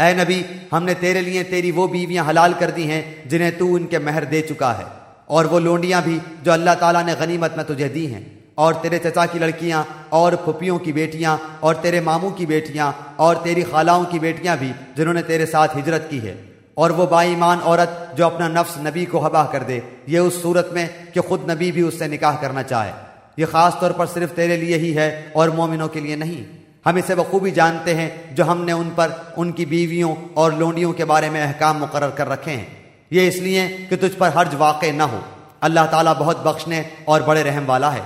ए नबी, हमने तेरे लिए तेरी वो बीवियाँ हलाल कर दी हैं, जिन्हें तू उनके महर दे चुका है। और वो लोंडियाँ भी, जो अल्लाह ताला ने गनीमत में तुझे दी हैं। और तेरे चचा की लड़कियाँ, और फुपियों की बेटियाँ, और तेरे मामू की बेटियाँ, और तेरी खालाओं की बेटियाँ भी, जिन्होंने तेरे साथ हिजरत की है। और वो बाईमान औरत, जो अपना नफ्स नबी को हबा कर दे, ये उस सूरत में, कि खुद नबी भी उससे निकाह करना चाहे। ये खास तौर पर सिर्फ़ तेरे लिए ही है, और मोमिनों के लिए नहीं। हम इसे बखूबी जानते हैं, जो हमने उन पर उनकी बीवियों और लोंडियों के बारे में अहकाम मुकर कर रखे हैं। ये इसलिए कि तुझ पर हर्ज वाक़ न हो। अल्लाह ताला बहुत बख्शने और बड़े रहम वाला है।